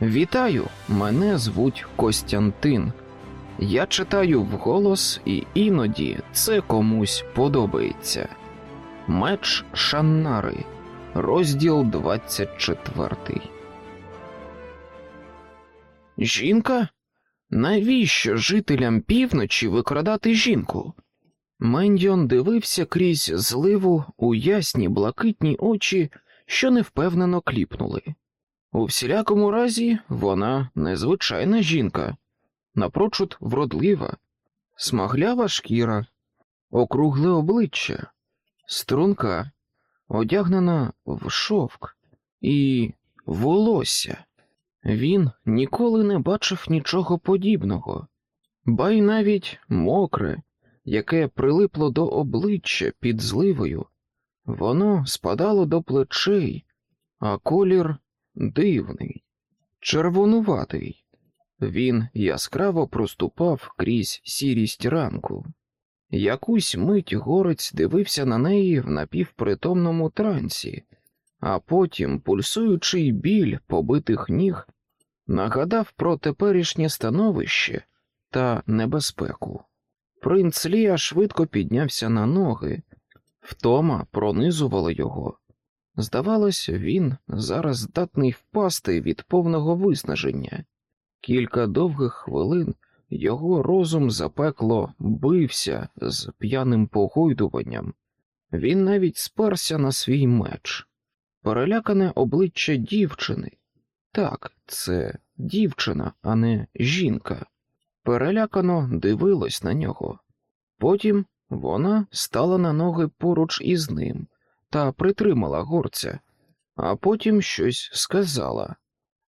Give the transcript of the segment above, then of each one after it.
Вітаю! Мене звуть Костянтин. Я читаю вголос, і іноді це комусь подобається. Меч Шаннари, розділ 24. Жінка? Навіщо жителям півночі викрадати жінку? Мендіон дивився крізь зливу у ясні блакитні очі, що невпевнено кліпнули. У всілякому разі, вона незвичайна жінка, напрочуд вродлива, смаглява шкіра, округле обличчя, струнка, одягнена в шовк. І волосся. Він ніколи не бачив нічого подібного, ба й навіть мокре, яке прилипло до обличчя під зливою, воно спадало до плечей, а колір дивний, червонуватий. Він яскраво проступав крізь сірість ранку. Якусь мить горець дивився на неї в напівпритомному трансі, а потім пульсуючий біль побитих ніг нагадав про теперішнє становище та небезпеку. Принц Лія швидко піднявся на ноги, втома пронизувала його. Здавалось, він зараз здатний впасти від повного виснаження. Кілька довгих хвилин його розум запекло бився з п'яним погойдуванням. Він навіть сперся на свій меч. Перелякане обличчя дівчини. Так, це дівчина, а не жінка. Перелякано дивилось на нього. Потім вона стала на ноги поруч із ним та притримала горця, а потім щось сказала.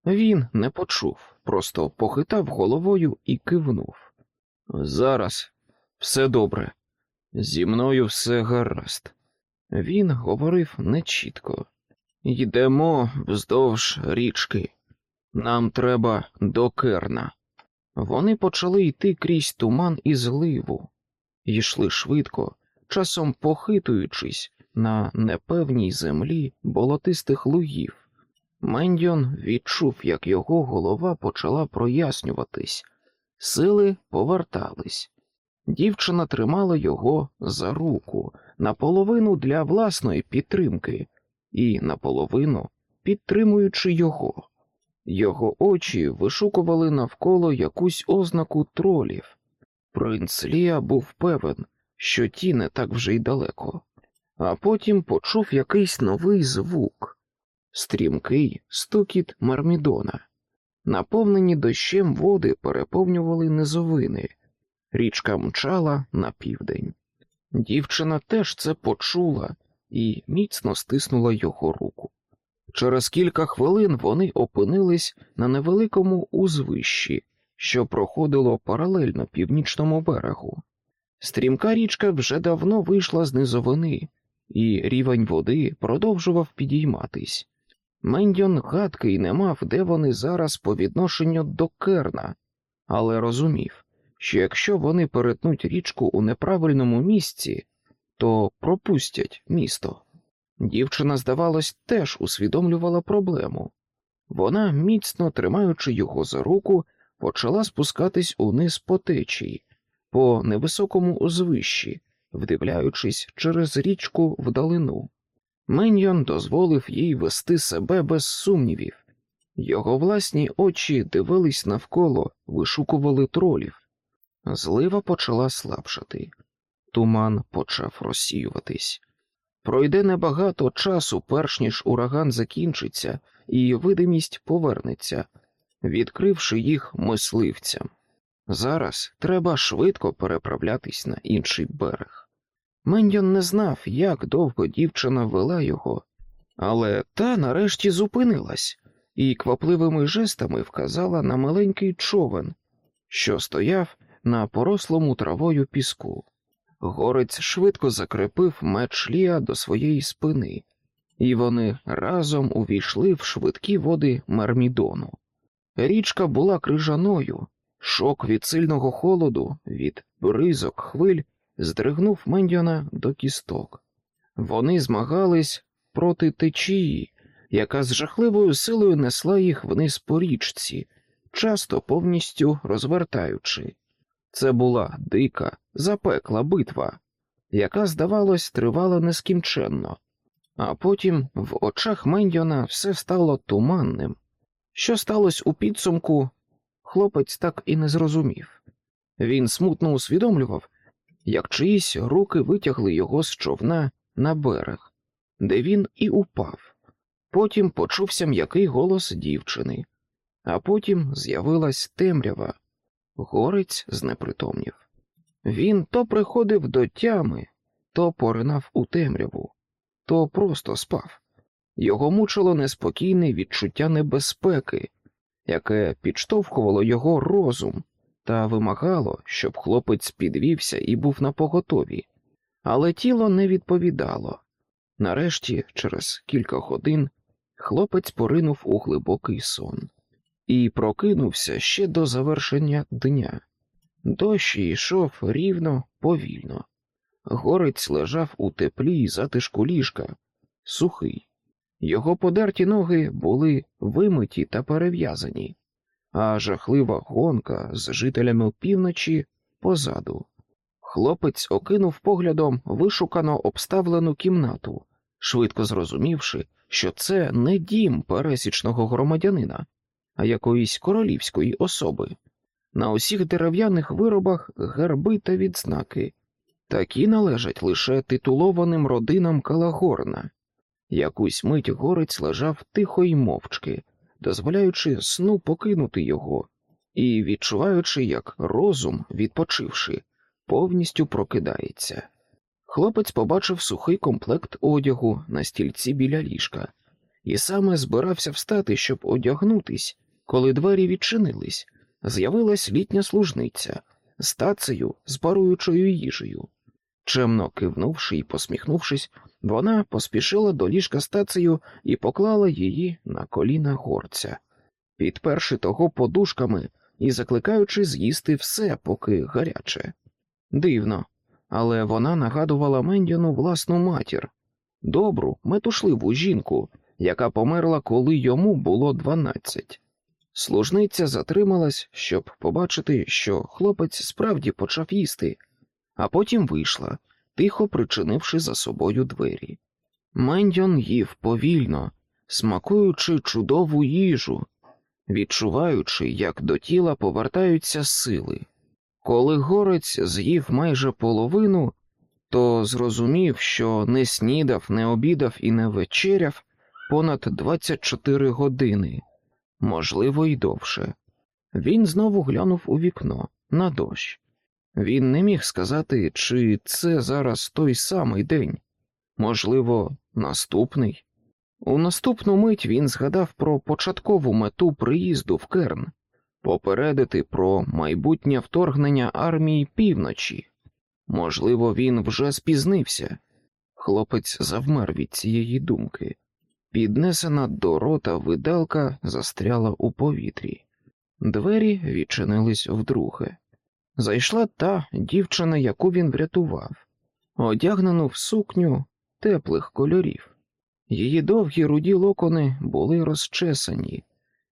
Він не почув, просто похитав головою і кивнув. Зараз все добре, зі мною все гаразд. Він говорив нечітко. Йдемо вздовж річки. Нам треба до керна. Вони почали йти крізь туман і зливу, йшли швидко, часом похитуючись на непевній землі болотистих лугів. Мендіон відчув, як його голова почала прояснюватись, сили повертались. Дівчина тримала його за руку наполовину для власної підтримки і наполовину підтримуючи його. Його очі вишукували навколо якусь ознаку тролів. Принц Лія був певен, що ті не так вже й далеко, а потім почув якийсь новий звук стрімкий стукіт Мармідона. Наповнені дощем води переповнювали низовини, річка мчала на південь. Дівчина теж це почула і міцно стиснула його руку. Через кілька хвилин вони опинились на невеликому узвищі, що проходило паралельно північному берегу. Стрімка річка вже давно вийшла з низовини, і рівень води продовжував підійматись. Мендьон гадки й не мав, де вони зараз по відношенню до керна, але розумів, що якщо вони перетнуть річку у неправильному місці, то пропустять місто. Дівчина, здавалось, теж усвідомлювала проблему. Вона, міцно тримаючи його за руку, почала спускатись униз по течії, по невисокому узвищі, вдивляючись через річку вдалину. Меньйон дозволив їй вести себе без сумнівів. Його власні очі дивились навколо, вишукували тролів. Злива почала слабшати, туман почав розсіюватись. Пройде небагато часу, перш ніж ураган закінчиться, і видимість повернеться, відкривши їх мисливцям. Зараз треба швидко переправлятись на інший берег. Мендьон не знав, як довго дівчина вела його, але та нарешті зупинилась і квапливими жестами вказала на маленький човен, що стояв на порослому травою піску. Горець швидко закрепив меч Лія до своєї спини, і вони разом увійшли в швидкі води Мармідону. Річка була крижаною, шок від сильного холоду, від бризок хвиль здригнув Мендіона до кісток. Вони змагались проти течії, яка з жахливою силою несла їх вниз по річці, часто повністю розвертаючи. Це була дика, запекла битва, яка, здавалось, тривала нескінченно, а потім в очах Мендіона все стало туманним. Що сталося у підсумку, хлопець так і не зрозумів. Він смутно усвідомлював, як чиїсь руки витягли його з човна на берег, де він і упав. Потім почувся м'який голос дівчини, а потім з'явилась темрява. Горець знепритомнів. Він то приходив до тями, то поринав у темряву, то просто спав. Його мучило неспокійне відчуття небезпеки, яке підштовхувало його розум та вимагало, щоб хлопець підвівся і був на поготові. але тіло не відповідало. Нарешті, через кілька годин, хлопець поринув у глибокий сон і прокинувся ще до завершення дня. Дощ йшов рівно, повільно. Горець лежав у теплі й затишку ліжка, сухий. Його подерті ноги були вимиті та перев'язані, а жахлива гонка з жителями півночі позаду. Хлопець окинув поглядом вишукано обставлену кімнату, швидко зрозумівши, що це не дім пересічного громадянина, а якоїсь королівської особи. На усіх дерев'яних виробах герби та відзнаки, такі належать лише титулованим родинам Калагорна. Якусь мить горець лежав тихо й мовчки, дозволяючи сну покинути його, і відчуваючи, як розум, відпочивши, повністю прокидається. Хлопець побачив сухий комплект одягу на стільці біля ліжка, і саме збирався встати, щоб одягнутись, коли двері відчинились, з'явилась літня служниця з тацею з паруючою їжею. Чемно кивнувши і посміхнувшись, вона поспішила до ліжка стацею і поклала її на коліна горця, підперши того подушками і закликаючи з'їсти все, поки гаряче. Дивно, але вона нагадувала Мендіну власну матір, добру, метушливу жінку, яка померла, коли йому було дванадцять. Служниця затрималась, щоб побачити, що хлопець справді почав їсти, а потім вийшла, тихо причинивши за собою двері. Мендьон їв повільно, смакуючи чудову їжу, відчуваючи, як до тіла повертаються сили. Коли горець з'їв майже половину, то зрозумів, що не снідав, не обідав і не вечеряв понад 24 години можливо, й довше. Він знову глянув у вікно на дощ. Він не міг сказати, чи це зараз той самий день, можливо, наступний. У наступну мить він згадав про початкову мету приїзду в Керн, попередити про майбутнє вторгнення армії півночі. Можливо, він вже спізнився. Хлопець завмер від цієї думки. Піднесена до рота виделка застряла у повітрі. Двері відчинились вдруге. Зайшла та дівчина, яку він врятував, одягнену в сукню теплих кольорів. Її довгі руді локони були розчесані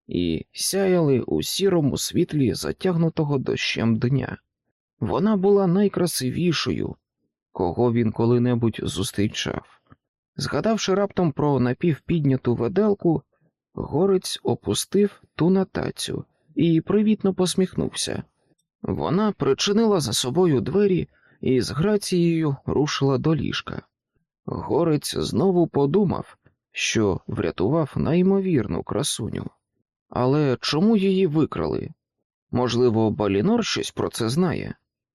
і сяяли у сірому світлі затягнутого дощем дня. Вона була найкрасивішою, кого він коли-небудь зустрічав. Згадавши раптом про напівпідняту веделку, горець опустив ту на тацю і привітно посміхнувся. Вона причинила за собою двері і з грацією рушила до ліжка. Горець знову подумав, що врятував неймовірну красуню. Але чому її викрали? Можливо, Балінор щось про це знає,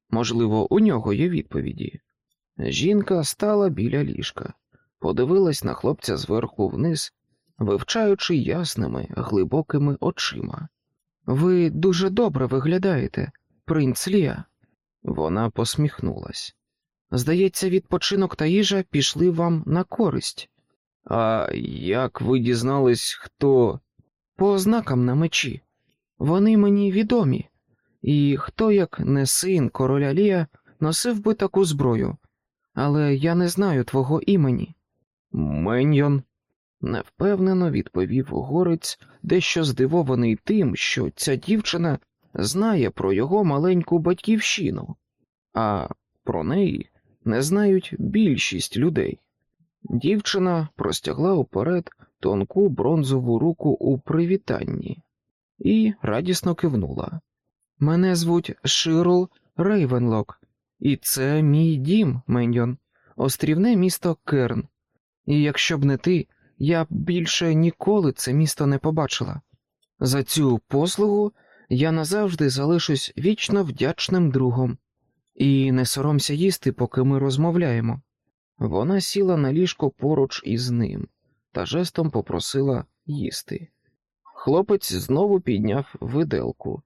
можливо, у нього є відповіді. Жінка стала біля ліжка подивилась на хлопця зверху вниз, вивчаючи ясними, глибокими очима. Ви дуже добре виглядаєте, принц Лія. Вона посміхнулась. Здається, відпочинок та їжа пішли вам на користь. А як ви дізнались, хто? По ознакам на мечі. Вони мені відомі, і хто, як не син короля Лія, носив би таку зброю, але я не знаю твого імені. Меньйон. невпевнено відповів горець, дещо здивований тим, що ця дівчина знає про його маленьку батьківщину, а про неї не знають більшість людей. Дівчина простягла уперед тонку бронзову руку у привітанні і радісно кивнула. Мене звуть Ширл Рейвенлок, і це мій дім, Меньйон, острівне місто Керн. І якщо б не ти, я б більше ніколи це місто не побачила. За цю послугу я назавжди залишусь вічно вдячним другом, і не соромся їсти, поки ми розмовляємо. Вона сіла на ліжко поруч із ним та жестом попросила їсти. Хлопець знову підняв виделку,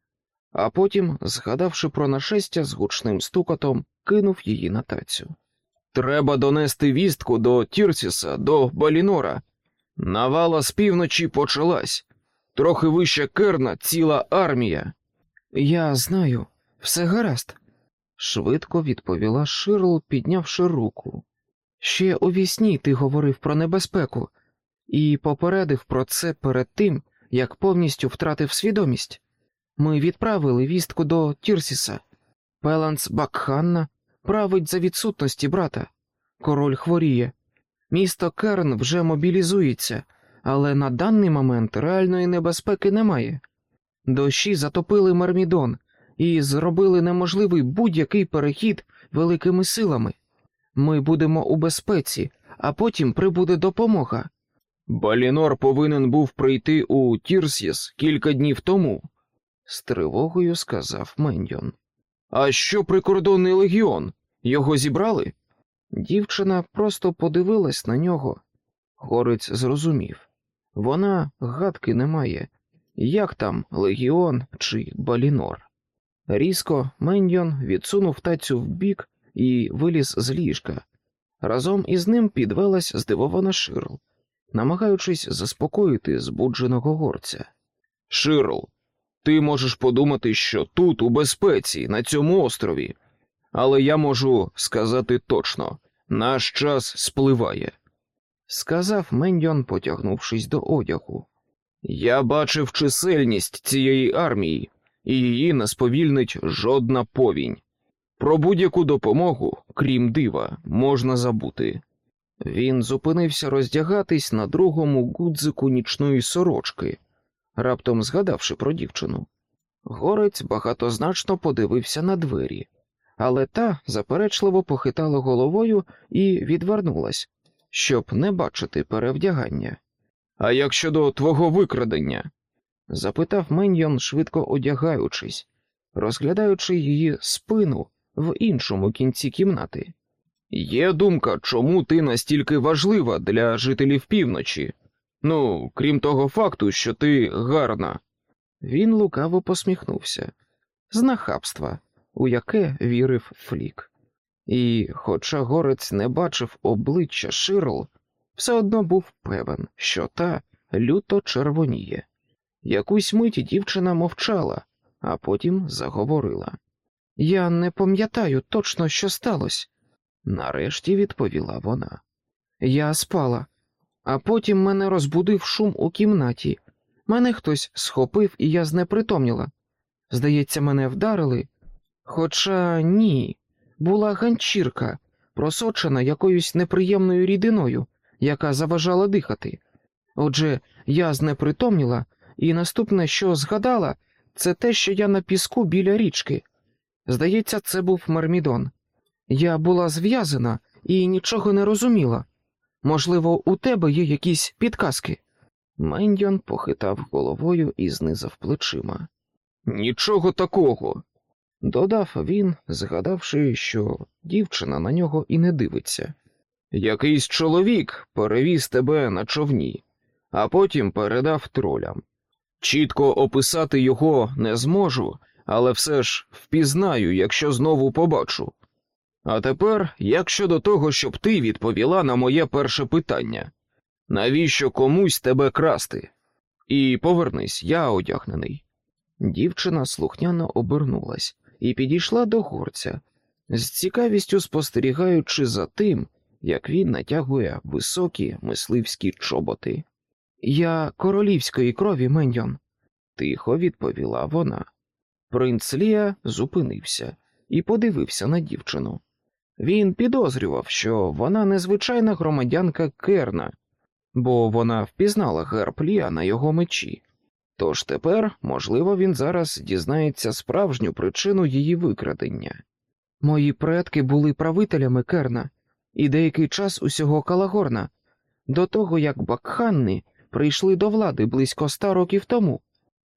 а потім, згадавши про нашестя з гучним стукотом, кинув її на тацю. Треба донести вістку до Тірсіса, до Балінора. Навала з півночі почалась. Трохи вище керна ціла армія. Я знаю, все гаразд, швидко відповіла Ширл, піднявши руку. Ще у вісні ти говорив про небезпеку і попередив про це перед тим, як повністю втратив свідомість. Ми відправили вістку до Тірсіса. Пеланс Бакханна править за відсутності брата. Король хворіє. Місто Керн вже мобілізується, але на даний момент реальної небезпеки немає. Дощі затопили Мармідон і зробили неможливий будь-який перехід великими силами. Ми будемо у безпеці, а потім прибуде допомога. Балінор повинен був прийти у Тірсіс кілька днів тому, з тривогою сказав Мендьон. А що прикордонний легіон? Його зібрали? Дівчина просто подивилась на нього. Горець зрозумів вона гадки не має, як там легіон чи балінор. Різко Мендьон відсунув тацю вбік і виліз з ліжка. Разом із ним підвелась здивована Ширл, намагаючись заспокоїти збудженого горця. Ширл, ти можеш подумати, що тут, у безпеці, на цьому острові, але я можу сказати точно наш час спливає, сказав Мендьон, потягнувшись до одягу. Я бачив чисельність цієї армії, і її не сповільнить жодна повінь. Про будь-яку допомогу, крім дива, можна забути. Він зупинився роздягатись на другому гудзику нічної сорочки, раптом згадавши про дівчину. Горець багатозначно подивився на двері, але та заперечливо похитала головою і відвернулась, щоб не бачити перевдягання. А як щодо твого викрадення? запитав Меньйон, швидко одягаючись, розглядаючи її спину в іншому кінці кімнати. Є думка, чому ти настільки важлива для жителів півночі? Ну, крім того факту, що ти гарна. Він лукаво посміхнувся з нахабства, у яке вірив Флік. І, хоча горець не бачив обличчя Ширл, все одно був певен, що та люто червоніє. Якусь мить дівчина мовчала, а потім заговорила. Я не пам'ятаю точно, що сталося, нарешті відповіла вона. Я спала, а потім мене розбудив шум у кімнаті. Мене хтось схопив, і я знепритомніла. Здається, мене вдарили. Хоча ні, була ганчірка, просочена якоюсь неприємною рідиною, яка заважала дихати. Отже, я знепритомніла, і наступне, що згадала, це те, що я на піску біля річки. Здається, це був Мармідон. Я була зв'язана і нічого не розуміла. Можливо, у тебе є якісь підказки. Мендіон похитав головою і знизав плечима. Нічого такого, додав він, згадавши, що дівчина на нього і не дивиться. Якийсь чоловік перевіз тебе на човні, а потім передав тролям. Чітко описати його не зможу, але все ж впізнаю, якщо знову побачу. А тепер, як щодо того, щоб ти відповіла на моє перше питання навіщо комусь тебе красти? І повернись, я одягнений. Дівчина слухняно обернулась і підійшла до горця, з цікавістю спостерігаючи за тим, як він натягує високі мисливські чоботи. Я королівської крові, Меньйон, тихо відповіла вона. Принц Лія зупинився і подивився на дівчину. Він підозрював, що вона незвичайна громадянка Керна, бо вона впізнала герб Лія на його мечі. Тож тепер, можливо, він зараз дізнається справжню причину її викрадення. Мої предки були правителями Керна і деякий час усього Калагорна, до того як Бакханни прийшли до влади близько ста років тому.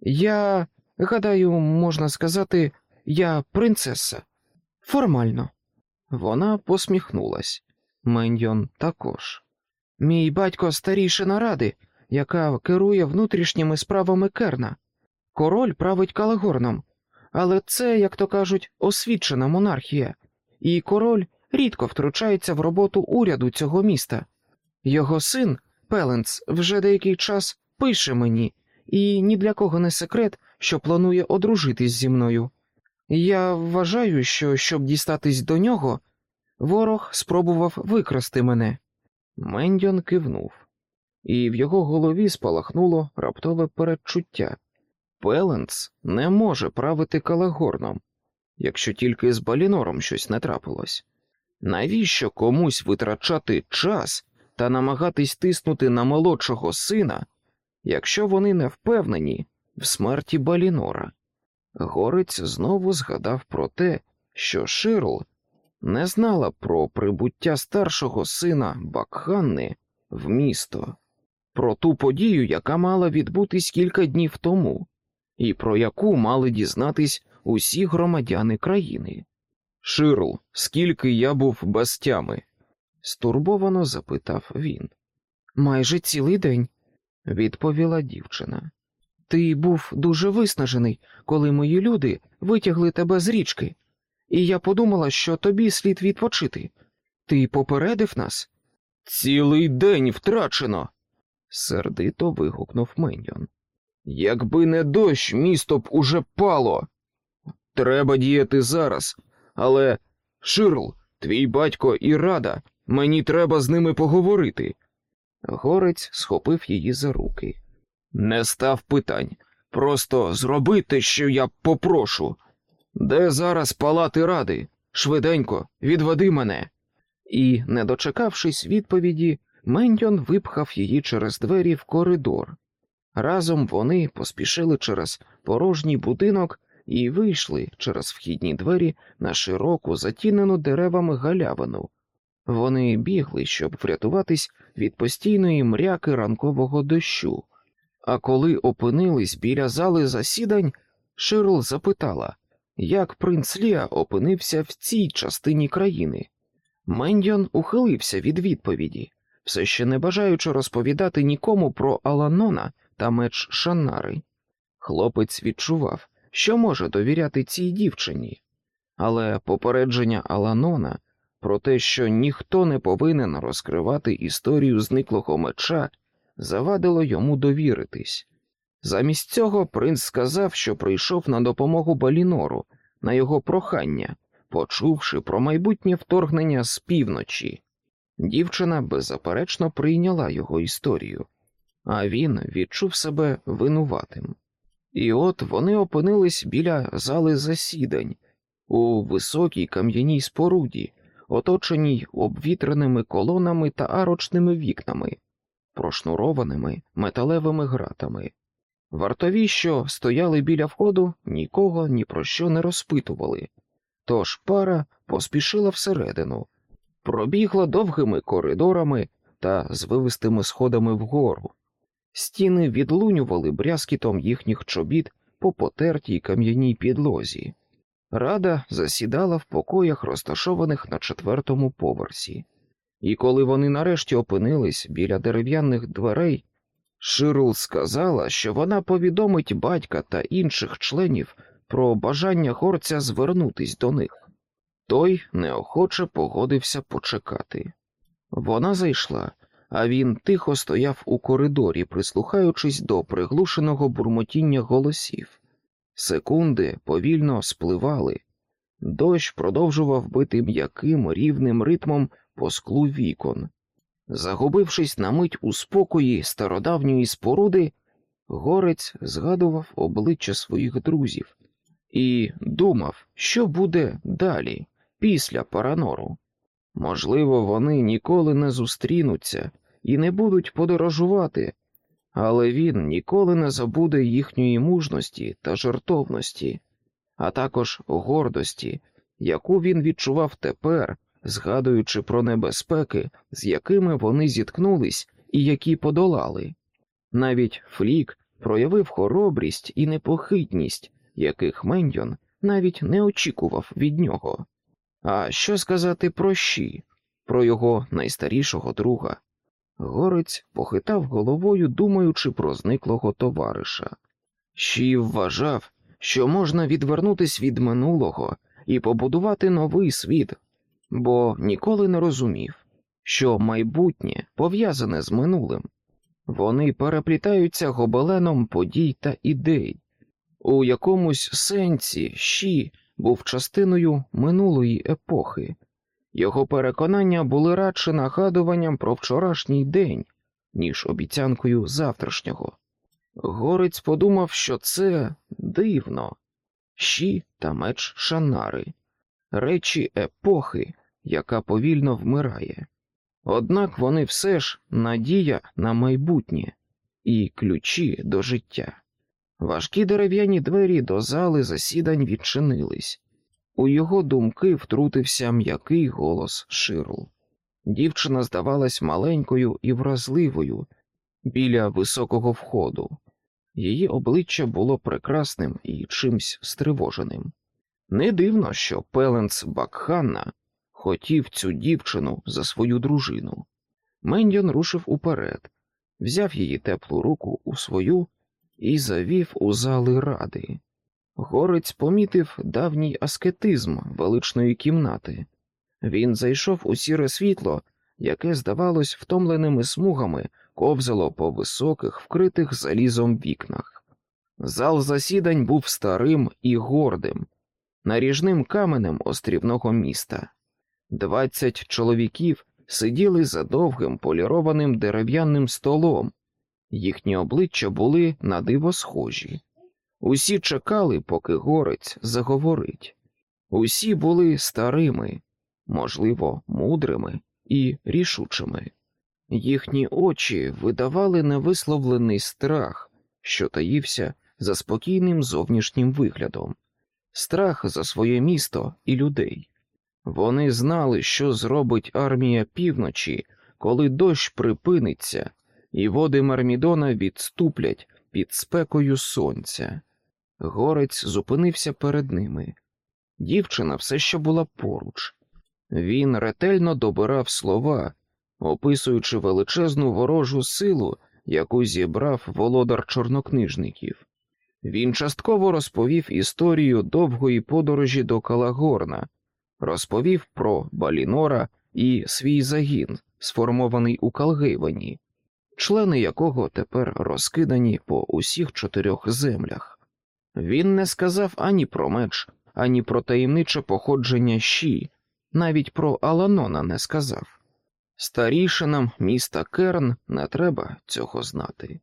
Я, гадаю, можна сказати, я принцеса. Формально. Вона посміхнулась. Меньйон також. Мій батько старішина ради, яка керує внутрішніми справами Керна. Король править Калагорном, але це, як то кажуть, освічена монархія, і король рідко втручається в роботу уряду цього міста. Його син, Пеленц, вже деякий час пише мені, і ні для кого не секрет, що планує одружитись зі мною. Я вважаю, що щоб дістатись до нього, ворог спробував викрасти мене. Мендьон кивнув, і в його голові спалахнуло раптове передчуття. Пеленц не може правити Калагорном, якщо тільки з Балінором щось не трапилось. Навіщо комусь витрачати час та намагатись тиснути на молодшого сина, якщо вони не впевнені в смерті Балінора? Горець знову згадав про те, що Ширл не знала про прибуття старшого сина Бакханни в місто, про ту подію, яка мала відбутись кілька днів тому, і про яку мали дізнатись усі громадяни країни. Ширл, скільки я був без тями? стурбовано запитав він. Майже цілий день, відповіла дівчина. Ти був дуже виснажений, коли мої люди витягли тебе з річки, і я подумала, що тобі слід відпочити. Ти попередив нас? Цілий день втрачено. Сердито вигукнув Меньйон. Якби не дощ, місто б уже пало. Треба діяти зараз, але, Ширл, твій батько і рада, мені треба з ними поговорити. Горець схопив її за руки. Не став питань. Просто зроби те, що я попрошу. Де зараз палати ради? Швиденько, відведи мене. І, не дочекавшись відповіді, Мендьон випхав її через двері в коридор. Разом вони поспішили через порожній будинок і вийшли через вхідні двері на широку, затінену деревами галявину. Вони бігли, щоб врятуватись від постійної мряки ранкового дощу. А коли опинились біля зали засідань, Ширл запитала, як принц Ліа опинився в цій частині країни. Мендьон ухилився від відповіді, все ще не бажаючи розповідати нікому про Аланона та меч Шаннари. Хлопець відчував, що може довіряти цій дівчині, але попередження Аланона про те, що ніхто не повинен розкривати історію зниклого меча, завадило йому довіритись. Замість цього принц сказав, що прийшов на допомогу Балінору на його прохання, почувши про майбутнє вторгнення з півночі. Дівчина беззаперечно прийняла його історію, а він відчув себе винуватим. І от вони опинились біля зали засідань у високій кам'яній споруді, оточеній обвітреними колонами та арочними вікнами, прошнурованими металевими гратами. Вартові, що стояли біля входу, нікого ні про що не розпитували, тож пара поспішила всередину, пробігла довгими коридорами та звивистими сходами вгору. Стіни відлунювали брязкітом їхніх чобіт по потертій кам'яній підлозі. Рада засідала в покоях, розташованих на четвертому поверсі, і коли вони нарешті опинились біля дерев'яних дверей, Ширл сказала, що вона повідомить батька та інших членів про бажання горця звернутись до них. Той неохоче погодився почекати. Вона зайшла, а він тихо стояв у коридорі, прислухаючись до приглушеного бурмотіння голосів. Секунди повільно спливали, дощ продовжував бити м'яким рівним ритмом по склу вікон. Загубившись на мить у спокої стародавньої споруди, горець згадував обличчя своїх друзів і думав, що буде далі, після Паранору. Можливо, вони ніколи не зустрінуться і не будуть подорожувати, але він ніколи не забуде їхньої мужності та жертовності, а також гордості, яку він відчував тепер, згадуючи про небезпеки, з якими вони зіткнулись і які подолали. Навіть Флік проявив хоробрість і непохитність, яких Мендьон навіть не очікував від нього. А що сказати про щі, про його найстарішого друга? Горець похитав головою, думаючи про зниклого товариша. Щі вважав, що можна відвернутись від минулого і побудувати новий світ, бо ніколи не розумів, що майбутнє пов'язане з минулим. Вони переплітаються гобеленом подій та ідей. У якомусь сенсі щі був частиною минулої епохи, його переконання були радше нагадуванням про вчорашній день, ніж обіцянкою завтрашнього. Горець подумав, що це дивно щі та меч Шанари, речі епохи, яка повільно вмирає. Однак вони все ж надія на майбутнє і ключі до життя. Важкі дерев'яні двері до зали засідань відчинились. У його думки втрутився м'який голос Ширл. Дівчина здавалась маленькою і вразливою біля високого входу. Її обличчя було прекрасним і чимсь стривоженим. Не дивно, що Пеленц Бакханна хотів цю дівчину за свою дружину. Мендіон рушив уперед, взяв її теплу руку у свою і завів у зали ради. Горець помітив давній аскетизм величної кімнати. Він зайшов у сіре світло, яке, здавалось, втомленими смугами ковзало по високих, вкритих залізом вікнах. Зал засідань був старим і гордим, наріжним каменем острівного міста. Двадцять чоловіків сиділи за довгим полірованим дерев'яним столом, їхні обличчя були на диво схожі. Усі чекали, поки горець заговорить. Усі були старими, можливо, мудрими і рішучими. Їхні очі видавали невисловлений страх, що таївся за спокійним зовнішнім виглядом, страх за своє місто і людей. Вони знали, що зробить армія півночі, коли дощ припиниться, і води Мармідона відступлять під спекою сонця. Горець зупинився перед ними. Дівчина все ще була поруч. Він ретельно добирав слова, описуючи величезну ворожу силу, яку зібрав володар чорнокнижників. Він частково розповів історію довгої подорожі до Калагорна, розповів про Балінора і свій загін, сформований у Калгейвані, члени якого тепер розкидані по усіх чотирьох землях. Він не сказав ані про меч, ані про таємниче походження щі, навіть про Аланона не сказав. Старішинам міста Керн не треба цього знати.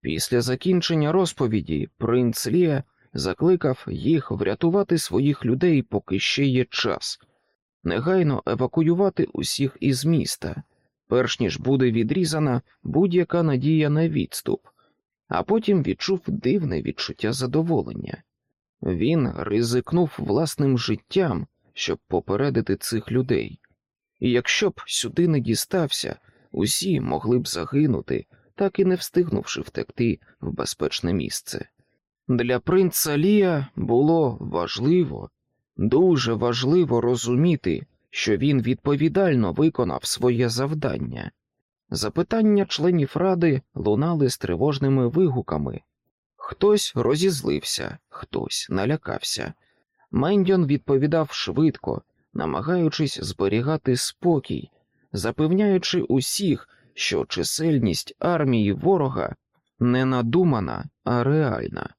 Після закінчення розповіді принц Лія закликав їх врятувати своїх людей, поки ще є час, негайно евакуювати усіх із міста, перш ніж буде відрізана будь-яка надія на відступ а потім відчув дивне відчуття задоволення. Він ризикнув власним життям, щоб попередити цих людей, і якщо б сюди не дістався, усі могли б загинути, так і не встигнувши втекти в безпечне місце. Для принца Лія було важливо, дуже важливо розуміти, що він відповідально виконав своє завдання. Запитання членів ради лунали з тривожними вигуками. Хтось розізлився, хтось налякався. Мендьон відповідав швидко, намагаючись зберігати спокій, запевняючи усіх, що чисельність армії ворога не надумана, а реальна.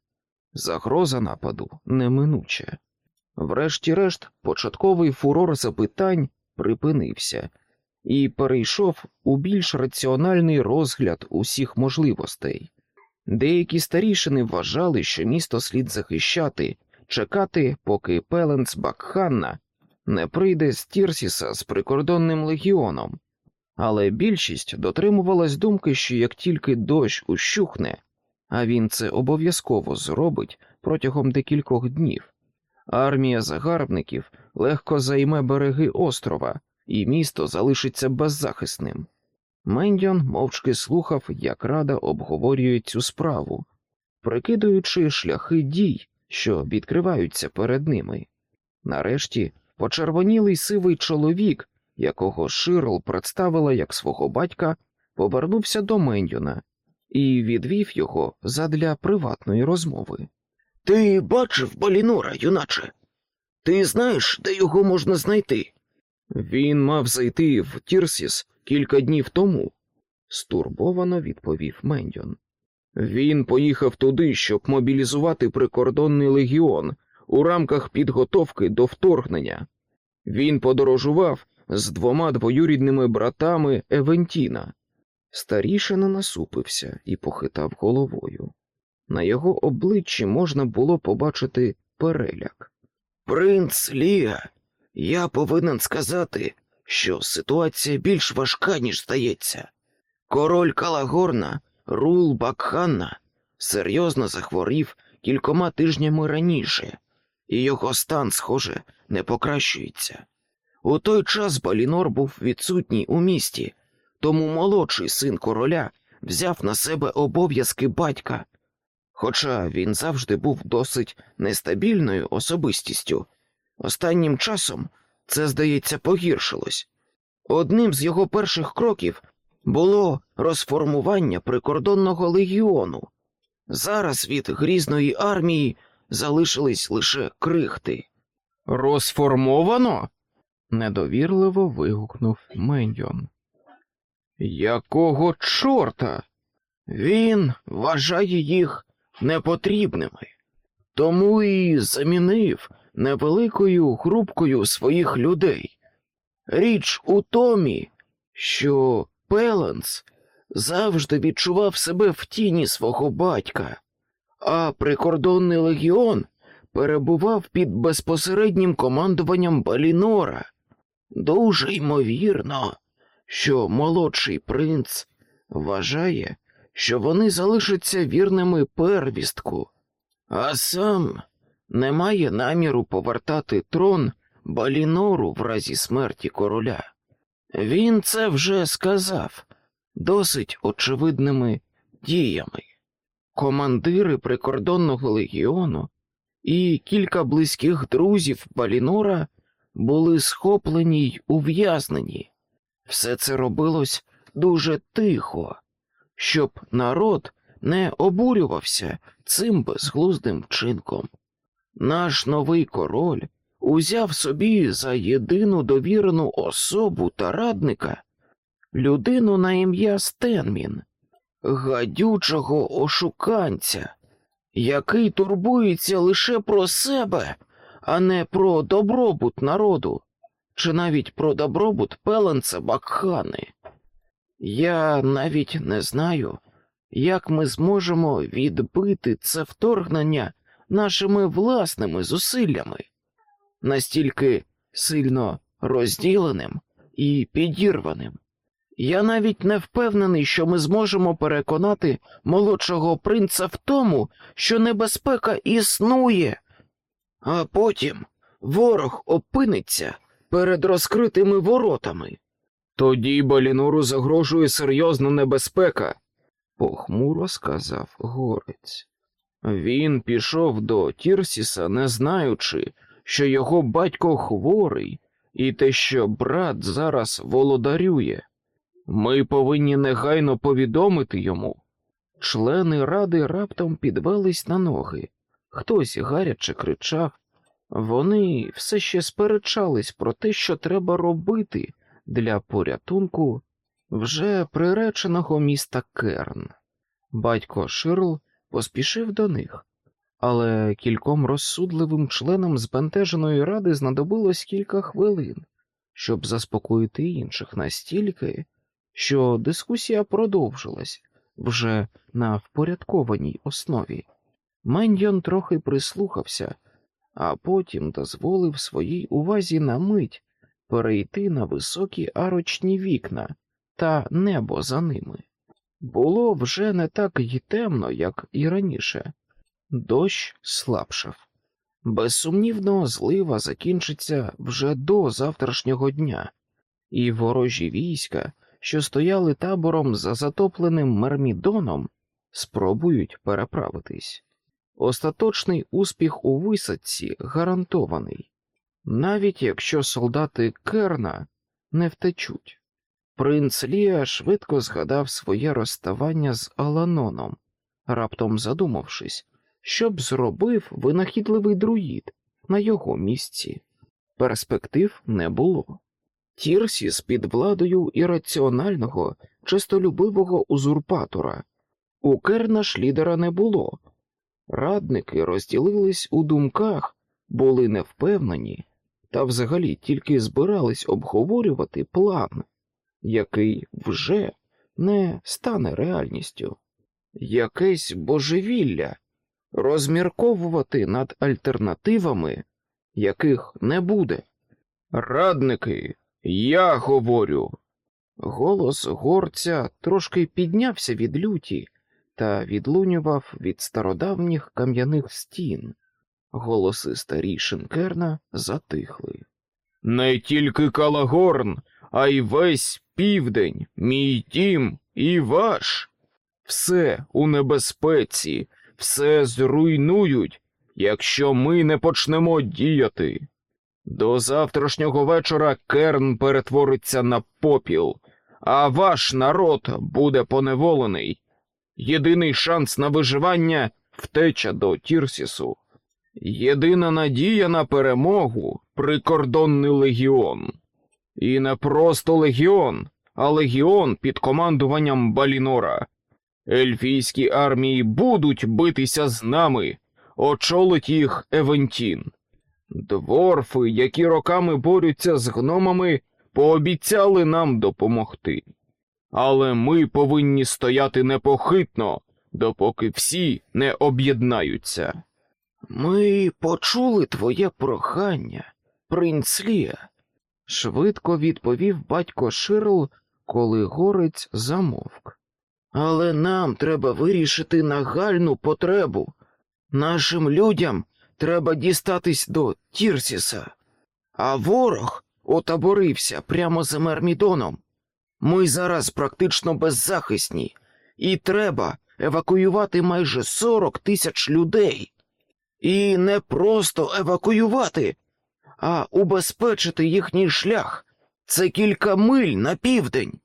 Загроза нападу неминуча. Врешті-решт, початковий фурор запитань припинився і перейшов у більш раціональний розгляд усіх можливостей. Деякі старішини вважали, що місто слід захищати, чекати, поки Пеленц Бакханна не прийде з Тірсіса з прикордонним легіоном, але більшість дотримувалась думки, що як тільки дощ ущухне, а він це обов'язково зробить протягом декількох днів, армія загарбників легко займе береги острова, і місто залишиться беззахисним. Мендіон мовчки слухав, як рада обговорює цю справу, прикидуючи шляхи дій, що відкриваються перед ними. Нарешті почервонілий сивий чоловік, якого Ширл представила як свого батька, повернувся до Мендіона і відвів його задля приватної розмови. Ти бачив Балінора, юначе? Ти знаєш, де його можна знайти? Він мав зайти в Тірсіс кілька днів тому, стурбовано відповів Мендьон. Він поїхав туди, щоб мобілізувати прикордонний легіон у рамках підготовки до вторгнення. Він подорожував з двома двоюрідними братами Евентіна. Старішина насупився і похитав головою. На його обличчі можна було побачити переляк. Принц Лія, я повинен сказати, що ситуація більш важка, ніж здається. Король Калагорна, Рул Бакханна, серйозно захворів кількома тижнями раніше, і його стан, схоже, не покращується. У той час Балінор був відсутній у місті, тому молодший син короля взяв на себе обов'язки батька. Хоча він завжди був досить нестабільною особистістю, останнім часом це, здається, погіршилось. Одним з його перших кроків було розформування прикордонного легіону. Зараз від грізної армії залишились лише крихти. Розформовано? недовірливо вигукнув Мендьон. Якого чорта? Він вважає їх непотрібними, тому і замінив невеликою групкою своїх людей. Річ у Томі, що Пеленс завжди відчував себе в тіні свого батька, а прикордонний легіон перебував під безпосереднім командуванням Балінора. Дуже ймовірно, що молодший принц вважає, що вони залишаться вірними первістку, а сам не має наміру повертати трон Балінору в разі смерті короля. Він це вже сказав досить очевидними діями. Командири прикордонного легіону і кілька близьких друзів Балінора були схоплені й ув'язнені. Все це робилось дуже тихо, щоб народ не обурювався цим безглуздим вчинком. Наш новий король узяв собі за єдину довірену особу та радника людину на ім'я Стенмін, гадючого ошуканця, який турбується лише про себе, а не про добробут народу, чи навіть про добробут Пеленца Бакхани. Я навіть не знаю, як ми зможемо відбити це вторгнення нашими власними зусиллями, настільки сильно розділеним і підірваним. Я навіть не впевнений, що ми зможемо переконати молодшого принца в тому, що небезпека існує, а потім ворог опиниться перед розкритими воротами. Тоді Балінору загрожує серйозна небезпека, похмуро сказав горець. Він пішов до Тірсіса, не знаючи, що його батько хворий, і те, що брат зараз володарює. Ми повинні негайно повідомити йому. Члени ради раптом підвелись на ноги. Хтось гаряче кричав. Вони все ще сперечались про те, що треба робити для порятунку вже приреченого міста Керн. Батько Ширл поспішив до них, але кільком розсудливим членам збентеженої ради знадобилось кілька хвилин, щоб заспокоїти інших настільки, що дискусія продовжилась вже на впорядкованій основі. Мендіон трохи прислухався, а потім дозволив своїй увазі на мить перейти на високі арочні вікна та небо за ними. Було вже не так й темно, як і раніше. Дощ слабшав. Безсумнівно, злива закінчиться вже до завтрашнього дня, і ворожі війська, що стояли табором за затопленим Мермідоном, спробують переправитись. Остаточний успіх у висадці гарантований, навіть якщо солдати Керна не втечуть. Принц Лія швидко згадав своє розставання з Аланоном, раптом задумавшись, що б зробив винахідливий друїд на його місці. Перспектив не було. Тірсіс під владою ірраціонального, чистолюбивого узурпатора. У Керна ж лідера не було. Радники розділились у думках, були невпевнені, та взагалі тільки збирались обговорювати план, який вже не стане реальністю. Якесь божевілля розмірковувати над альтернативами, яких не буде. Радники, я говорю. Голос горця трошки піднявся від люті та відлунював від стародавніх кам'яних стін. Голоси старішин Керна затихли. Не тільки Калагорн, а й весь південь, мій дім і ваш. Все у небезпеці, все зруйнують, якщо ми не почнемо діяти. До завтрашнього вечора керн перетвориться на попіл, а ваш народ буде поневолений. Єдиний шанс на виживання втеча до Тірсісу. Єдина надія на перемогу прикордонний легіон. І не просто легіон, а легіон під командуванням Балінора. Ельфійські армії будуть битися з нами, очолить їх Евентін. Дворфи, які роками борються з гномами, пообіцяли нам допомогти. Але ми повинні стояти непохитно, допоки всі не об'єднаються. Ми почули твоє прохання, принц Лія, швидко відповів батько Ширл, коли горець замовк. Але нам треба вирішити нагальну потребу. Нашим людям треба дістатись до Тірсіса, а ворог отаборився прямо за Мермідоном. Ми зараз практично беззахисні, і треба евакуювати майже 40 тисяч людей. І не просто евакуювати, а убезпечити їхній шлях. Це кілька миль на південь.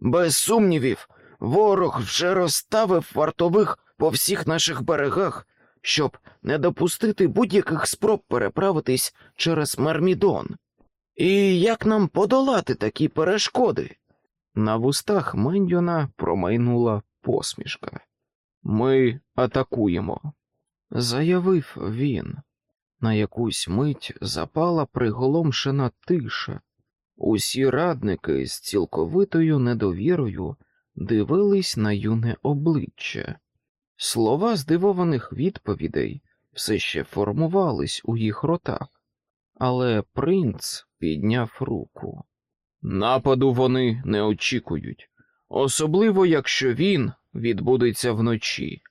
Без сумнівів, ворог вже розставив вартових по всіх наших берегах, щоб не допустити будь-яких спроб переправитись через Мармідон. І як нам подолати такі перешкоди? На вустах Мендьона промайнула посмішка. Ми атакуємо, заявив він. На якусь мить запала приголомшена тиша. Усі радники з цілковитою недовірою дивились на юне обличчя. Слова здивованих відповідей все ще формувались у їх ротах, але принц підняв руку. Нападу вони не очікують, особливо якщо він відбудеться вночі.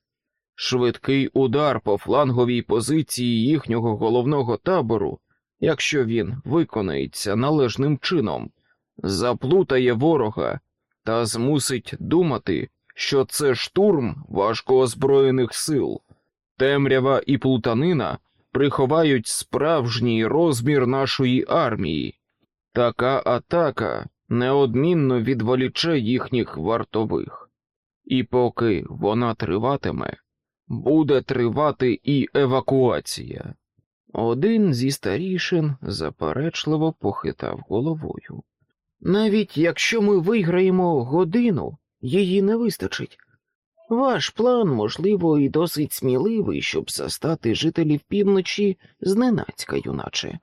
Швидкий удар по фланговій позиції їхнього головного табору, якщо він виконається належним чином, заплутає ворога та змусить думати, що це штурм важкоозброєних сил. Темрява і плутанина приховають справжній розмір нашої армії. Така атака неодмінно відволіче їхніх вартових, і поки вона триватиме, буде тривати і евакуація. Один зі старішин заперечливо похитав головою. Навіть якщо ми виграємо годину, її не вистачить. Ваш план, можливо, і досить сміливий, щоб застати жителів півночі зненацька, юначе.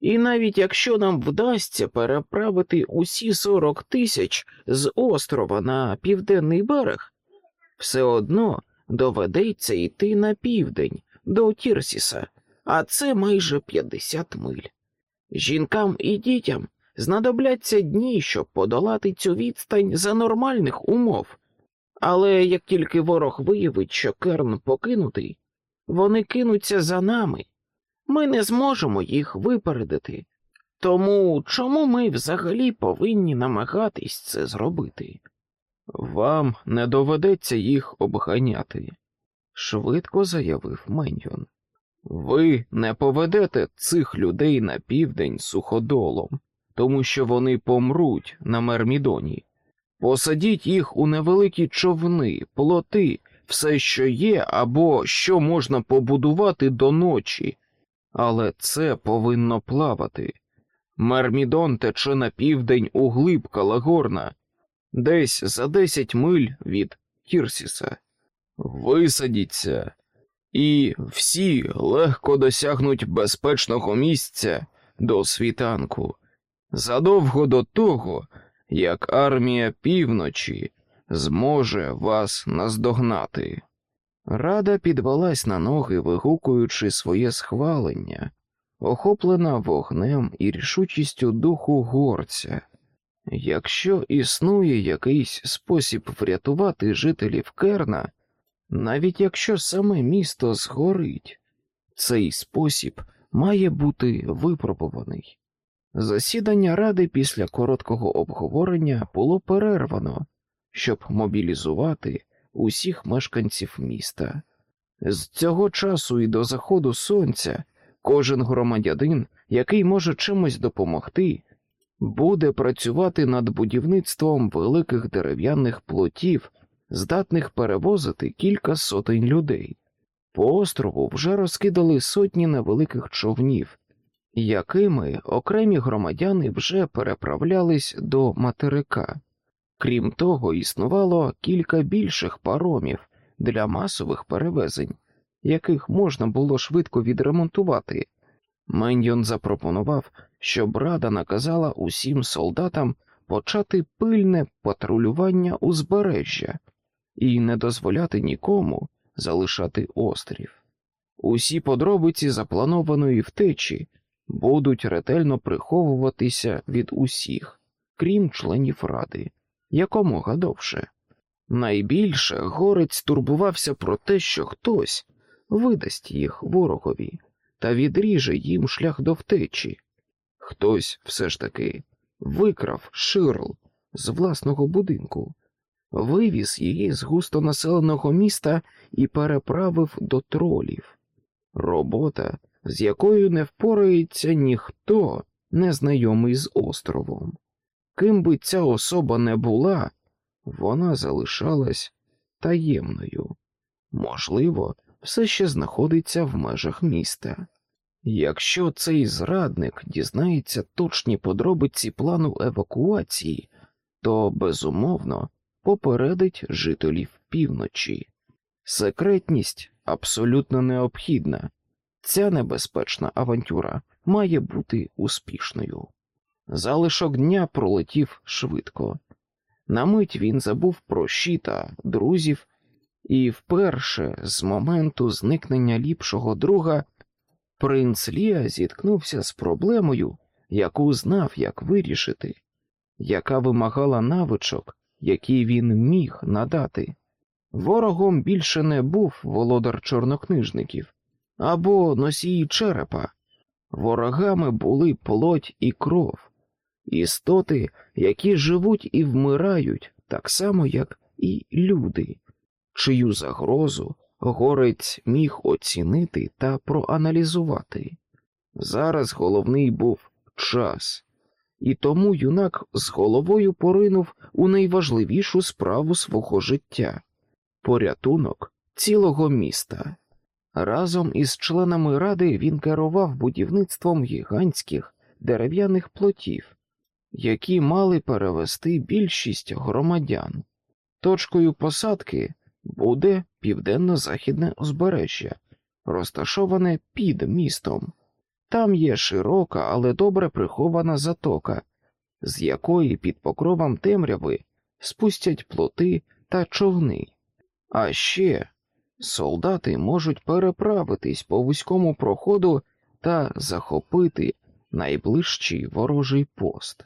І навіть якщо нам вдасться переправити усі 40 тисяч з острова на південний берег, все одно доведеться йти на південь до Тірсіса, а це майже 50 миль. Жінкам і дітям знадобляться дні, щоб подолати цю відстань за нормальних умов. Але як тільки ворог виявить, що керн покинутий, вони кинуться за нами. Ми не зможемо їх випередити. Тому чому ми взагалі повинні намагатись це зробити? Вам не доведеться їх обганяти, швидко заявив Меньйон. Ви не поведете цих людей на південь суходолом, тому що вони помруть на Мермідоні. Посадіть їх у невеликі човни, плоти, все, що є, або що можна побудувати до ночі, але це повинно плавати. Мермідон тече на південь у глиб Калагорна, десь за десять миль від Кірсіса. Висадіться, і всі легко досягнуть безпечного місця до світанку, задовго до того, як армія півночі зможе вас наздогнати. Рада підвелась на ноги, вигукуючи своє схвалення, охоплена вогнем і рішучістю духу горця. Якщо існує якийсь спосіб врятувати жителів Керна, навіть якщо саме місто згорить, цей спосіб має бути випробуваний. Засідання ради після короткого обговорення було перервано, щоб мобілізувати усіх мешканців міста. З цього часу і до заходу сонця кожен громадянин, який може чимось допомогти, буде працювати над будівництвом великих дерев'яних плотів, здатних перевозити кілька сотень людей. По острову вже розкидали сотні невеликих човнів, якими окремі громадяни вже переправлялись до материка. Крім того, існувало кілька більших паромів для масових перевезень, яких можна було швидко відремонтувати. Мендіон запропонував, щоб рада наказала усім солдатам почати пильне патрулювання узбережжя і не дозволяти нікому залишати острів. Усі подробиці запланованої втечі будуть ретельно приховуватися від усіх, крім членів ради, якомога довше. Найбільше горець турбувався про те, що хтось видасть їх ворогові та відріже їм шлях до втечі. Хтось все ж таки викрав ширл з власного будинку, вивіз її з густонаселеного міста і переправив до тролів. Робота, з якою не впорається ніхто, незнайомий з островом. Ким би ця особа не була, вона залишалась таємною. Можливо, все ще знаходиться в межах міста. Якщо цей зрадник дізнається точні подробиці плану евакуації, то безумовно попередить жителів півночі. Секретність абсолютно необхідна. Ця небезпечна авантюра має бути успішною. Залишок дня пролетів швидко. На мить він забув про щита, друзів, і вперше з моменту зникнення ліпшого друга принц Лія зіткнувся з проблемою, яку знав, як вирішити, яка вимагала навичок, які він міг надати. Ворогом більше не був володар чорнокнижників або носії черепа. Ворогами були плоть і кров, істоти, які живуть і вмирають так само, як і люди, чию загрозу горець міг оцінити та проаналізувати. Зараз головний був час, і тому юнак з головою поринув у найважливішу справу свого життя порятунок цілого міста. Разом із членами ради він керував будівництвом гігантських дерев'яних плотів, які мали перевести більшість громадян. Точкою посадки буде південно-західне узбережжя, розташоване під містом. Там є широка, але добре прихована затока, з якої під покровом темряви спустять плоти та човни. А ще солдати можуть переправитись по вузькому проходу та захопити найближчий ворожий пост.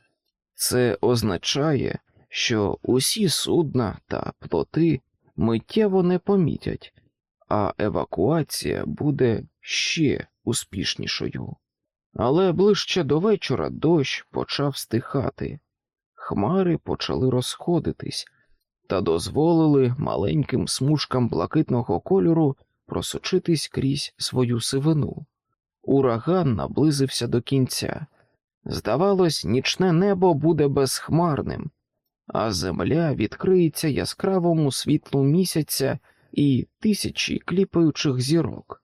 Це означає, що усі судна та плоти миттєво не помітять, а евакуація буде ще успішнішою. Але ближче до вечора дощ почав стихати, хмари почали розходитись та дозволили маленьким смужкам блакитного кольору просочитись крізь свою сивину. Ураган наблизився до кінця. Здавалось, нічне небо буде безхмарним, а земля відкриється яскравому світлу місяця і тисячі кліпаючих зірок.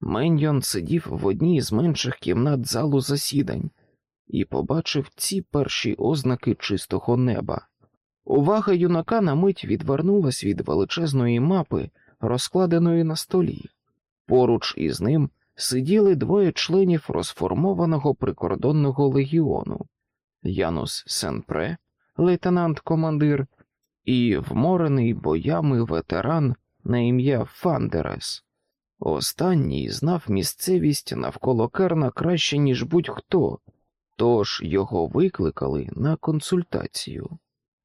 Меньйон сидів в одній з менших кімнат залу засідань і побачив ці перші ознаки чистого неба. Увага юнака на мить відвернулась від величезної мапи, розкладеної на столі. Поруч із ним сиділи двоє членів розформованого прикордонного легіону Янус Сенпре, лейтенант-командир, і вморений боями ветеран на ім'я Фандерес. Останній знав місцевість навколо Керна краще, ніж будь-хто, тож його викликали на консультацію.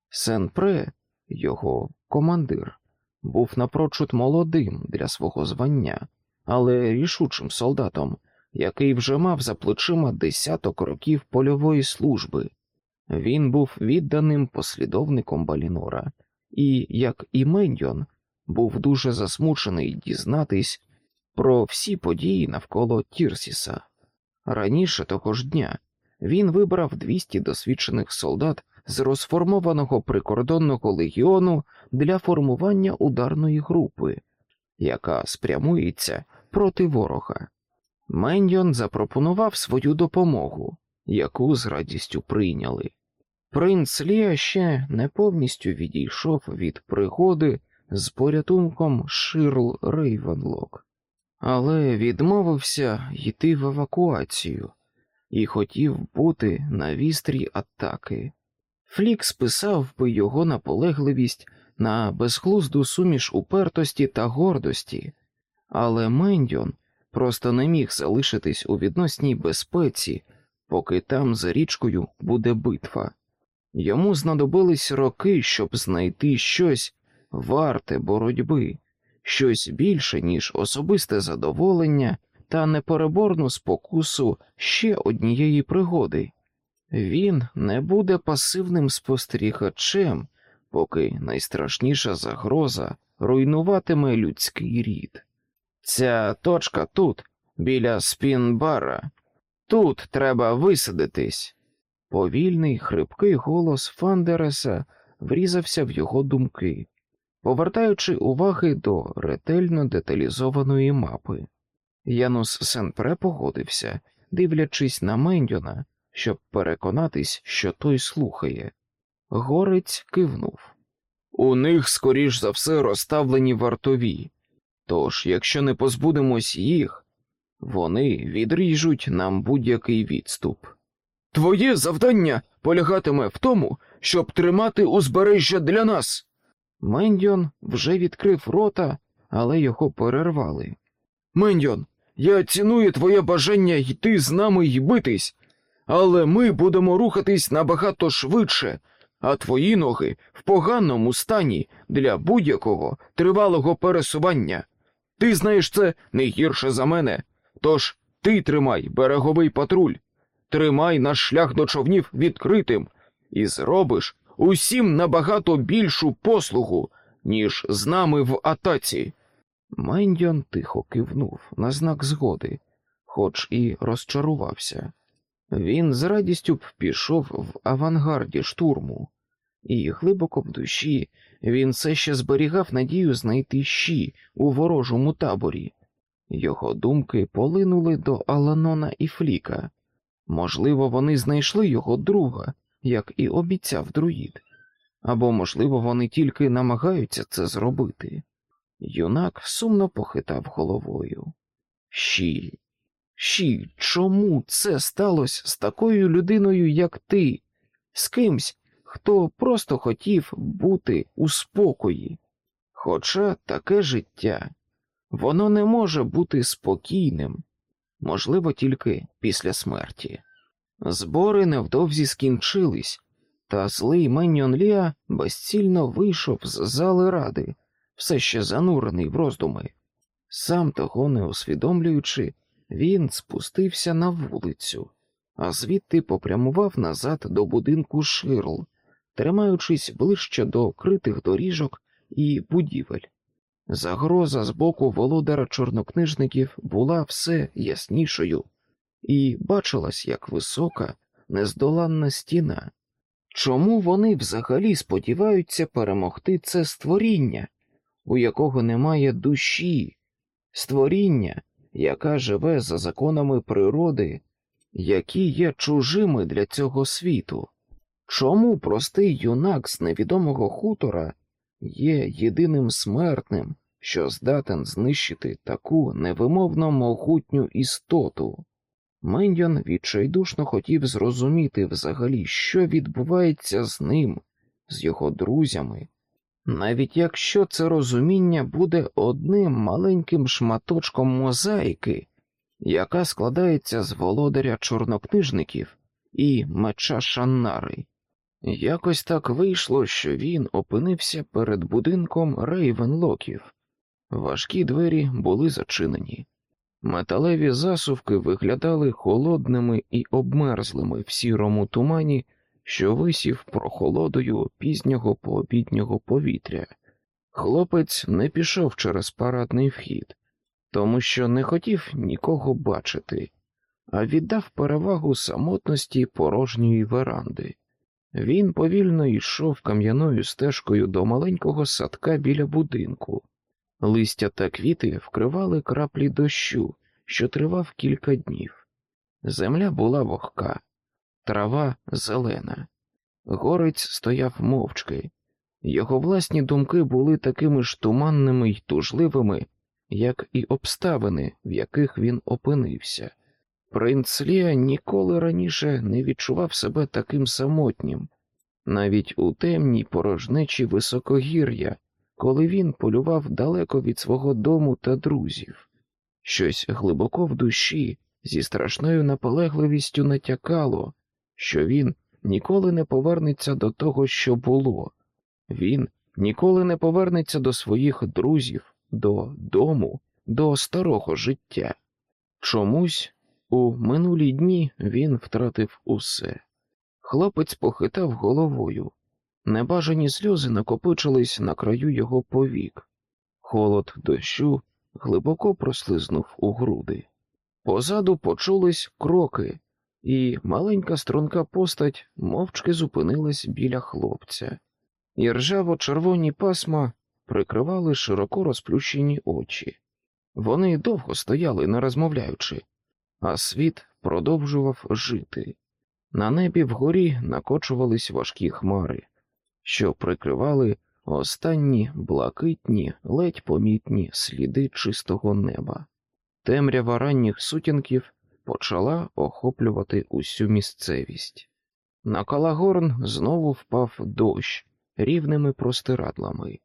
Сен-Пре, його командир, був напрочуд молодим для свого звання, але рішучим солдатом, який вже мав за плечима десяток років польової служби. Він був відданим послідовником Балінора і, як і Меньйон, був дуже засмучений дізнатись про всі події навколо Тірсіса. Раніше того ж дня він вибрав 200 досвідчених солдат з розформованого прикордонного легіону для формування ударної групи, яка спрямується проти ворога. Меньйон запропонував свою допомогу, яку з радістю прийняли. Принц Лія ще не повністю відійшов від пригоди з порятунком Ширл Рейвенлок, але відмовився йти в евакуацію і хотів бути на вістрі атаки. Флік списав би його наполегливість на безглузду суміш упертості та гордості, але Мендьон просто не міг залишитись у відносній безпеці, поки там за річкою буде битва. Йому знадобились роки, щоб знайти щось варте боротьби, щось більше, ніж особисте задоволення та непереборну спокусу ще однієї пригоди. Він не буде пасивним спостерігачем, поки найстрашніша загроза руйнуватиме людський рід. Ця точка тут, біля спінбара, тут треба висадитись. Повільний, хрипкий голос Фандереса врізався в його думки, повертаючи уваги до ретельно деталізованої мапи. Янус Сенпре погодився, дивлячись на Мендьона, щоб переконатись, що той слухає. Горець кивнув. У них, скоріш за все, розставлені вартові, тож, якщо не позбудемось їх, вони відріжуть нам будь-який відступ. Твоє завдання полягатиме в тому, щоб тримати узбережжя для нас. Мендьон вже відкрив рота, але його перервали. Мендьон, я ціную твоє бажання йти з нами й битись, але ми будемо рухатись набагато швидше, а твої ноги в поганому стані для будь-якого тривалого пересування. Ти знаєш це не гірше за мене. Тож ти тримай береговий патруль, тримай наш шлях до човнів відкритим і зробиш усім набагато більшу послугу, ніж з нами в атаці. Мендьон тихо кивнув на знак згоди, хоч і розчарувався. Він з радістю б пішов в авангарді штурму, і глибоко в душі він все ще зберігав надію знайти щі у ворожому таборі. Його думки полинули до Аланона і Фліка. Можливо, вони знайшли його друга, як і обіцяв друїд, або, можливо, вони тільки намагаються це зробити. Юнак сумно похитав головою. Щі. Щі, чому це сталося з такою людиною, як ти, з кимсь, хто просто хотів бути у спокої? Хоча таке життя, воно не може бути спокійним, можливо, тільки після смерті. Збори невдовзі скінчились, та злий Меньон Ліа безцільно вийшов з зали ради, все ще занурений в роздуми. Сам того не усвідомлюючи, він спустився на вулицю, а звідти попрямував назад до будинку Ширл, тримаючись ближче до критих доріжок і будівель. Загроза з боку володара чорнокнижників була все яснішою, і бачилась як висока, нездоланна стіна. Чому вони взагалі сподіваються перемогти це створіння, у якого немає душі, створіння, яка живе за законами природи, які є чужими для цього світу? Чому простий юнак з невідомого хутора є єдиним смертним, що здатен знищити таку невимовно могутню істоту? Мендьон відчайдушно хотів зрозуміти взагалі, що відбувається з ним, з його друзями, навіть якщо це розуміння буде одним маленьким шматочком мозаїки, яка складається з володаря чорнокнижників і меча Шаннари. Якось так вийшло, що він опинився перед будинком Рейвенлоків. Важкі двері були зачинені. Металеві засувки виглядали холодними і обмерзлими в сірому тумані, що висів прохолодою пізнього пообіднього повітря. Хлопець не пішов через парадний вхід, тому що не хотів нікого бачити, а віддав перевагу самотності порожньої веранди. Він повільно йшов кам'яною стежкою до маленького садка біля будинку. Листя та квіти вкривали краплі дощу, що тривав кілька днів. Земля була вогка, трава зелена. Горець стояв мовчки, його власні думки були такими ж туманними й тужливими, як і обставини, в яких він опинився. Принц Лія ніколи раніше не відчував себе таким самотнім, навіть у темній порожнечі високогір'я, коли він полював далеко від свого дому та друзів. Щось глибоко в душі зі страшною наполегливістю натякало, що він ніколи не повернеться до того, що було, він ніколи не повернеться до своїх друзів, до дому, до старого життя. Чомусь у минулі дні він втратив усе. Хлопець похитав головою. Небажані сльози накопичились на краю його повік. Холод дощу глибоко прослизнув у груди. Позаду почулись кроки, і маленька струнка постать мовчки зупинилась біля хлопця, і ржаво-червоні пасма прикривали широко розплющені очі. Вони довго стояли, не розмовляючи, а світ продовжував жити. На небі вгорі накочувались важкі хмари, що прикривали останні блакитні, ледь помітні сліди чистого неба. Темрява ранніх сутінків почала охоплювати усю місцевість. На Калагорн знову впав дощ рівними простирадлами,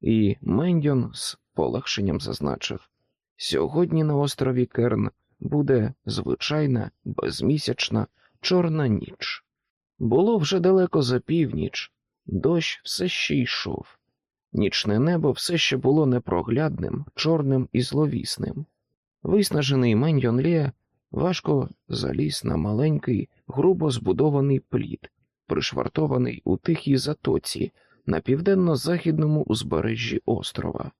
і Мендьон з полегшенням зазначив сьогодні на острові Керн буде звичайна безмісячна чорна ніч. Було вже далеко за північ, дощ все ще йшов, нічне небо все ще було непроглядним, чорним і зловісним. Виснажений Меньйон Лє важко заліз на маленький, грубо збудований плід, пришвартований у тихій затоці на південно-західному узбережжі острова.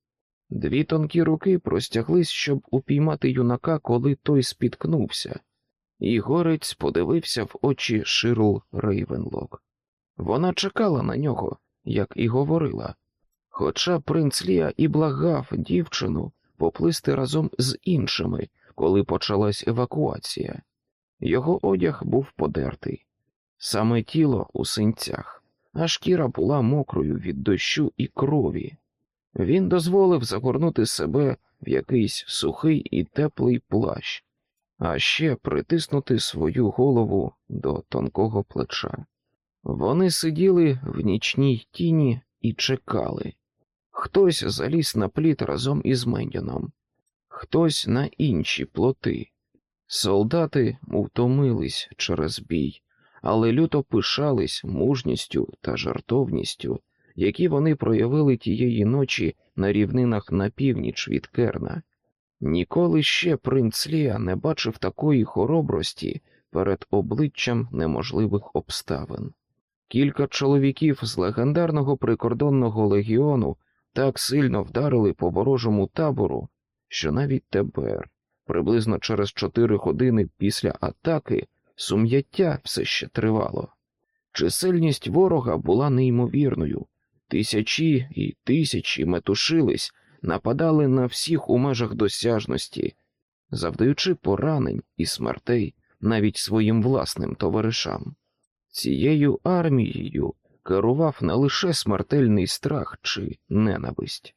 Дві тонкі руки простяглись, щоб упіймати юнака, коли той спіткнувся, і горець подивився в очі Ширл Рейвенлок. Вона чекала на нього, як і говорила, хоча принц Лія і благав дівчину поплисти разом з іншими, коли почалась евакуація. Його одяг був подертий, саме тіло у синцях, а шкіра була мокрою від дощу і крові. Він дозволив загорнути себе в якийсь сухий і теплий плащ, а ще притиснути свою голову до тонкого плеча. Вони сиділи в нічній тіні і чекали. Хтось заліз на пліт разом із Мендіном, хтось на інші плоти. Солдати втомились через бій, але люто пишались мужністю та жартовністю, які вони проявили тієї ночі на рівнинах на північ від Керна. Ніколи ще принц Лія не бачив такої хоробрості перед обличчям неможливих обставин. Кілька чоловіків з легендарного прикордонного легіону так сильно вдарили по ворожому табору, що навіть тепер, приблизно через чотири години після атаки, сум'яття все ще тривало. Чисельність ворога була неймовірною, тисячі і тисячі метушились, нападали на всіх у межах досяжності, завдаючи поранень і смертей навіть своїм власним товаришам. Цією армією керував не лише смертельний страх чи ненависть,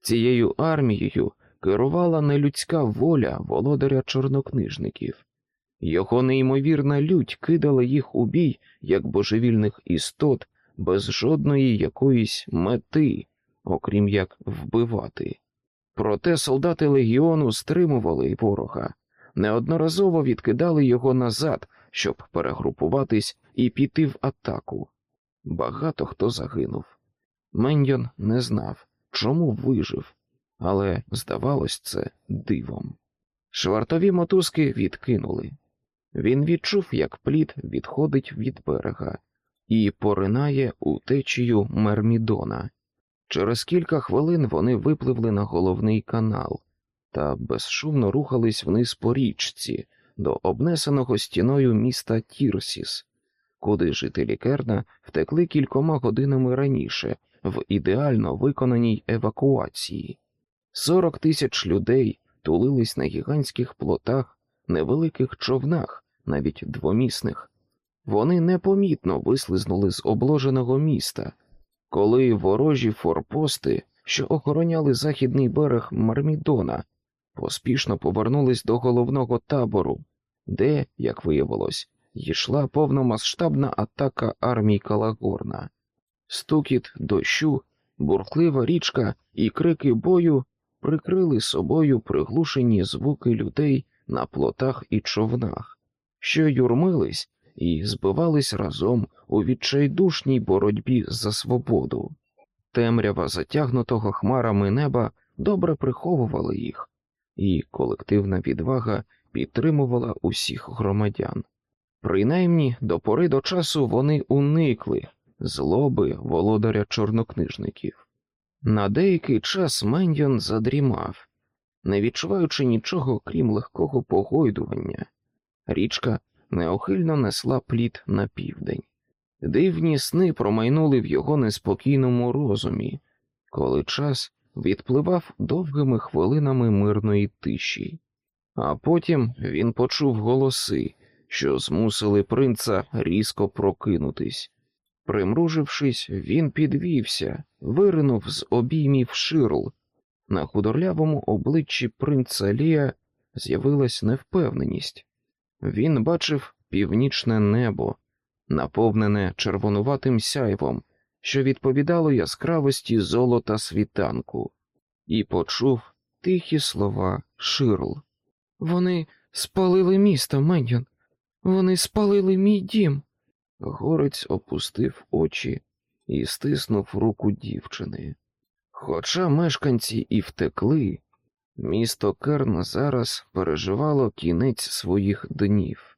цією армією керувала нелюдська воля володаря чорнокнижників. Його неймовірна лють кидала їх у бій як божевільних істот без жодної якоїсь мети, окрім як вбивати. Проте солдати легіону стримували ворога, неодноразово відкидали його назад, щоб перегрупуватись і піти в атаку. Багато хто загинув. Мендьон не знав, чому вижив, але здавалось це дивом. Швартові мотузки відкинули. Він відчув, як плід відходить від берега і поринає у течію Мермідона. Через кілька хвилин вони випливли на головний канал та безшумно рухались вниз по річці до обнесеного стіною міста Тірсіс, куди жителі Керна втекли кількома годинами раніше в ідеально виконаній евакуації. Сорок тисяч людей тулились на гігантських плотах, невеликих човнах, навіть двомісних. Вони непомітно вислизнули з обложеного міста, коли ворожі форпости, що охороняли західний берег Мармідона, поспішно повернулись до головного табору, де, як виявилось, йшла повномасштабна атака армії Калагорна. Стукіт дощу, бурхлива річка і крики бою прикрили собою приглушені звуки людей на плотах і човнах, що юрмились і збивались разом у відчайдушній боротьбі за свободу. Темрява затягнутого хмарами неба добре приховувала їх, і колективна відвага підтримувала усіх громадян. Принаймні до пори до часу вони уникли злоби володаря чорнокнижників. На деякий час Мендіон задрімав, не відчуваючи нічого, крім легкого погойдування. Річка неохильно несла плід на південь. Дивні сни промайнули в його неспокійному розумі, коли час відпливав довгими хвилинами мирної тиші, а потім він почув голоси, що змусили принца різко прокинутись. Примружившись, він підвівся, виринув з обіймів ширл. На худорлявому обличчі принца Лія з'явилась невпевненість. Він бачив північне небо, наповнене червонуватим сяйвом, що відповідало яскравості золота світанку, і почув тихі слова Ширл. Вони спалили місто, Мендьон. Вони спалили мій дім. Горець опустив очі і стиснув руку дівчини. Хоча мешканці і втекли, місто Керн зараз переживало кінець своїх днів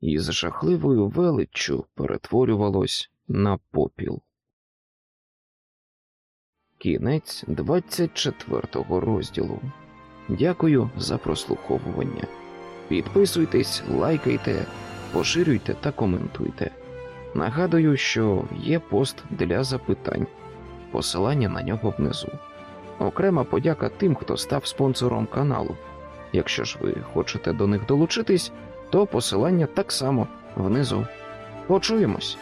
і з жахливою величчю перетворювалось на попіл. Кінець 24-го розділу. Дякую за прослуховування. Підписуйтесь, лайкайте, поширюйте та коментуйте. Нагадую, що є пост для запитань, посилання на нього внизу. Окрема подяка тим, хто став спонсором каналу. Якщо ж ви хочете до них долучитись, то посилання так само внизу. Почуємось!